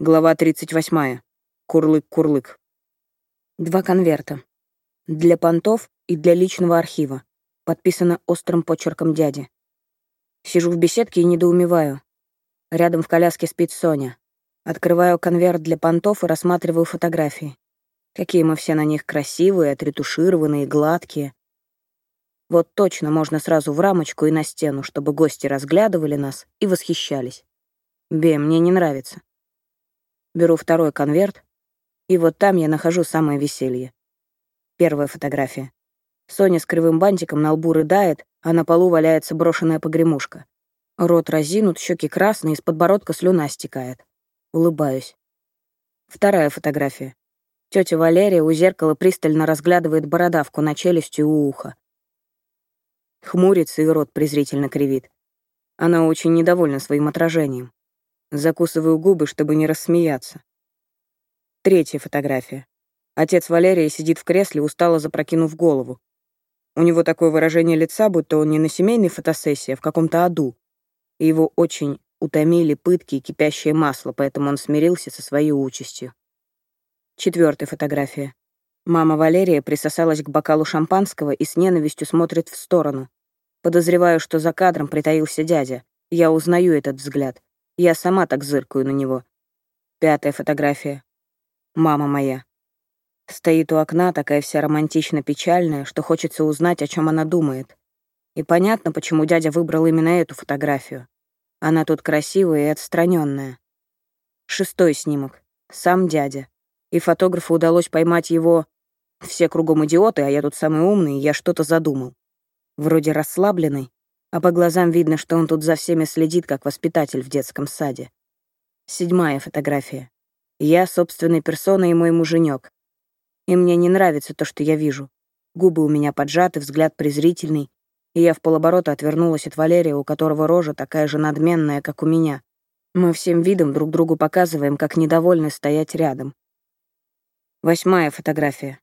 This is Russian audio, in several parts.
Глава 38. Курлык-курлык. Два конверта. Для понтов и для личного архива. Подписано острым почерком дяди. Сижу в беседке и недоумеваю. Рядом в коляске спит Соня. Открываю конверт для понтов и рассматриваю фотографии. Какие мы все на них красивые, отретушированные, гладкие. Вот точно можно сразу в рамочку и на стену, чтобы гости разглядывали нас и восхищались. Бе, мне не нравится. Беру второй конверт, и вот там я нахожу самое веселье. Первая фотография. Соня с кривым бантиком на лбу рыдает, а на полу валяется брошенная погремушка. Рот разинут, щеки красные, из подбородка слюна стекает. Улыбаюсь. Вторая фотография. Тетя Валерия у зеркала пристально разглядывает бородавку на челюсти у уха. Хмурится и рот презрительно кривит. Она очень недовольна своим отражением. Закусываю губы, чтобы не рассмеяться. Третья фотография. Отец Валерия сидит в кресле, устало запрокинув голову. У него такое выражение лица, будто он не на семейной фотосессии, а в каком-то аду. И его очень утомили пытки и кипящее масло, поэтому он смирился со своей участью. Четвертая фотография. Мама Валерия присосалась к бокалу шампанского и с ненавистью смотрит в сторону. Подозреваю, что за кадром притаился дядя. Я узнаю этот взгляд. Я сама так зыркаю на него. Пятая фотография. Мама моя. Стоит у окна, такая вся романтично-печальная, что хочется узнать, о чем она думает. И понятно, почему дядя выбрал именно эту фотографию. Она тут красивая и отстраненная. Шестой снимок. Сам дядя. И фотографу удалось поймать его... Все кругом идиоты, а я тут самый умный, и я что-то задумал. Вроде расслабленный, а по глазам видно, что он тут за всеми следит, как воспитатель в детском саде. Седьмая фотография. Я собственной персоной и мой муженек. И мне не нравится то, что я вижу. Губы у меня поджаты, взгляд презрительный, и я в полоборота отвернулась от Валерия, у которого рожа такая же надменная, как у меня. Мы всем видом друг другу показываем, как недовольны стоять рядом. Восьмая фотография.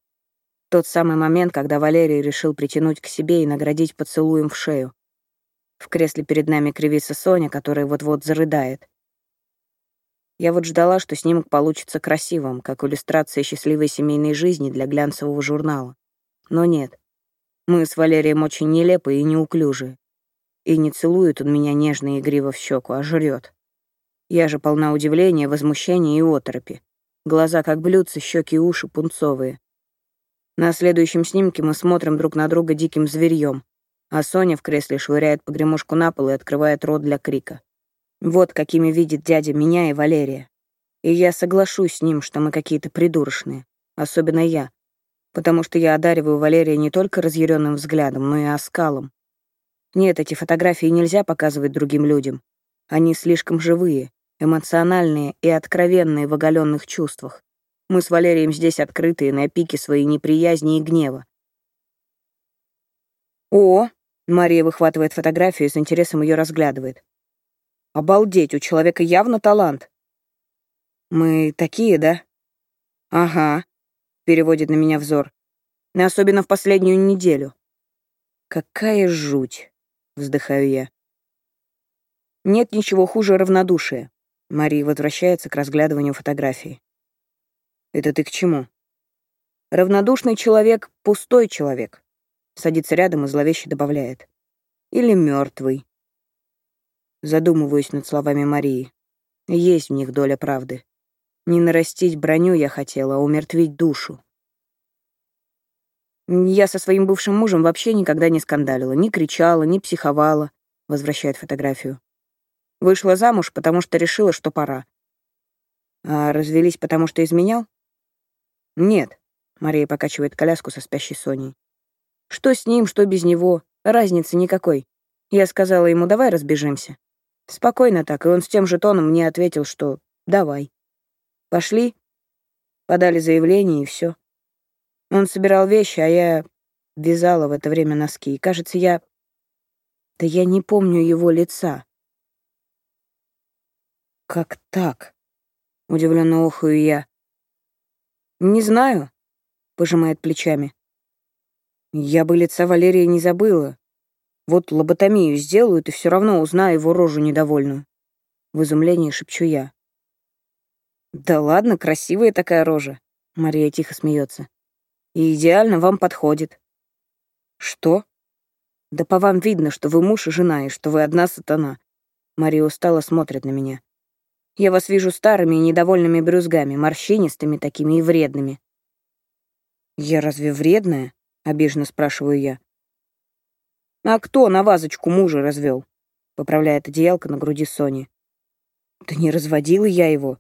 Тот самый момент, когда Валерий решил притянуть к себе и наградить поцелуем в шею. В кресле перед нами кривится Соня, которая вот-вот зарыдает. Я вот ждала, что снимок получится красивым, как иллюстрация счастливой семейной жизни для глянцевого журнала. Но нет. Мы с Валерием очень нелепые и неуклюжие. И не целует он меня нежно и игриво в щеку, а жрет. Я же полна удивления, возмущения и оторопи. Глаза как блюдца, щеки и уши пунцовые. На следующем снимке мы смотрим друг на друга диким зверьем, а Соня в кресле швыряет погремушку на пол и открывает рот для крика. Вот какими видит дядя меня и Валерия. И я соглашусь с ним, что мы какие-то придурочные, особенно я, потому что я одариваю Валерия не только разъяренным взглядом, но и оскалом. Нет, эти фотографии нельзя показывать другим людям. Они слишком живые, эмоциональные и откровенные в оголенных чувствах. Мы с Валерием здесь открытые на пике своей неприязни и гнева. «О!» — Мария выхватывает фотографию и с интересом ее разглядывает. «Обалдеть, у человека явно талант». «Мы такие, да?» «Ага», — переводит на меня взор. Особенно в последнюю неделю. «Какая жуть!» — вздыхаю я. «Нет ничего хуже равнодушия». Мария возвращается к разглядыванию фотографии. «Это ты к чему?» «Равнодушный человек — пустой человек. Садится рядом и зловеще добавляет. Или мертвый. Задумываюсь над словами Марии. Есть в них доля правды. Не нарастить броню я хотела, а умертвить душу. Я со своим бывшим мужем вообще никогда не скандалила, не кричала, не психовала, возвращает фотографию. Вышла замуж, потому что решила, что пора. А развелись, потому что изменял? Нет, Мария покачивает коляску со спящей Соней. Что с ним, что без него, разницы никакой. Я сказала ему, давай разбежимся. Спокойно так, и он с тем же тоном мне ответил, что давай. Пошли, подали заявление, и все. Он собирал вещи, а я вязала в это время носки. И, кажется, я... Да я не помню его лица. «Как так?» — удивленно охаю я. «Не знаю», — пожимает плечами. Я бы лица Валерия не забыла. Вот лоботомию сделают, и все равно узнаю его рожу недовольную. В изумлении шепчу я. Да ладно, красивая такая рожа. Мария тихо смеется. И идеально вам подходит. Что? Да по вам видно, что вы муж и жена, и что вы одна сатана. Мария устало смотрит на меня. Я вас вижу старыми и недовольными брюзгами, морщинистыми такими и вредными. Я разве вредная? Обиженно спрашиваю я. А кто на вазочку мужа развел? Поправляет одеялко на груди Сони. Да не разводила я его.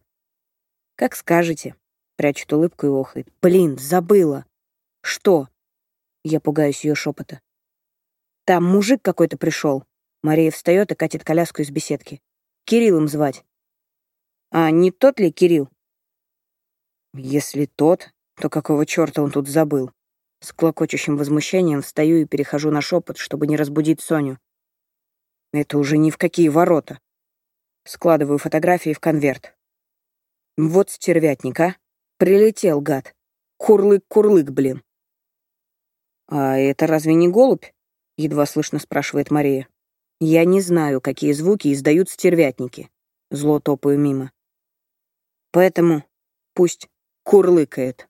Как скажете. Прячет улыбку и охает. Блин, забыла. Что? Я пугаюсь ее шепота. Там мужик какой-то пришел. Мария встает и катит коляску из беседки. Кириллом звать. А не тот ли Кирилл? Если тот, то какого черта он тут забыл? С клокочущим возмущением встаю и перехожу на шепот, чтобы не разбудить Соню. Это уже ни в какие ворота. Складываю фотографии в конверт. Вот стервятник, а? Прилетел, гад. Курлык-курлык, блин. «А это разве не голубь?» — едва слышно спрашивает Мария. «Я не знаю, какие звуки издают стервятники». Зло топаю мимо. Поэтому пусть курлыкает.